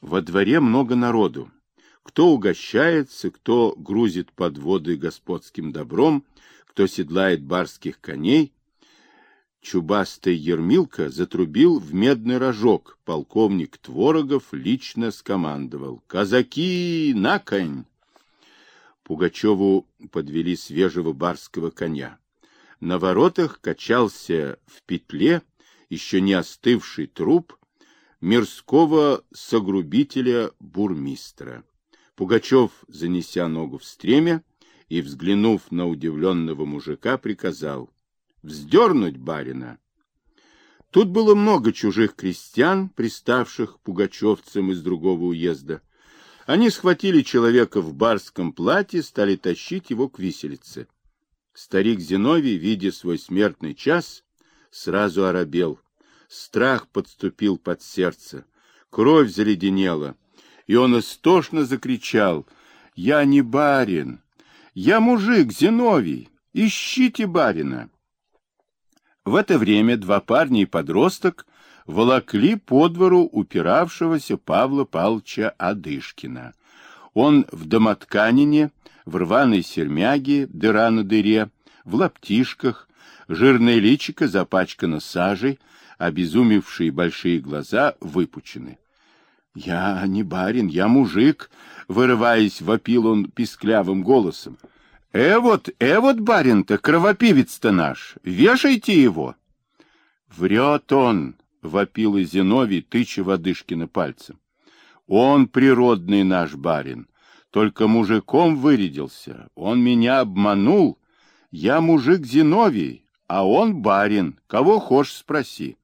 Во дворе много народу. Кто угощается, кто грузит подводы господским добром, кто седлает барских коней. Чубастый Ермилка затрубил в медный рожок. Полковник Творогов лично скомандовал. «Казаки, на конь!» Пугачеву подвели свежего барского коня. На воротах качался в петле еще не остывший труп мирского согрубителя бурмистра. Пугачев, занеся ногу в стремя и, взглянув на удивленного мужика, приказал «Вздернуть барина!» Тут было много чужих крестьян, приставших пугачевцам из другого уезда. Они схватили человека в барском платье, стали тащить его к виселице. Старик Зиновий, видя свой смертный час, сразу оробел. Страх подступил под сердце, кровь заледенела, и он истошно закричал «Я не барин! Я мужик, Зиновий! Ищите барина!» В это время два парня и подросток волокли по двору упиравшегося Павла Павловича Адышкина. Он в домотканине, в рваной сермяге, дыра на дыре, в лаптишках, жирное личико запачкано сажей, обезумевшие большие глаза выпучены. — Я не барин, я мужик, — вырываясь, вопил он писклявым голосом. — Э вот, э вот барин-то, кровопивец-то наш, вешайте его! — Врет он, — вопил и Зиновий, тыча Водышкина пальцем. — Он природный наш барин, только мужиком вырядился, он меня обманул. Я мужик Зиновий, а он барин, кого хочешь спроси.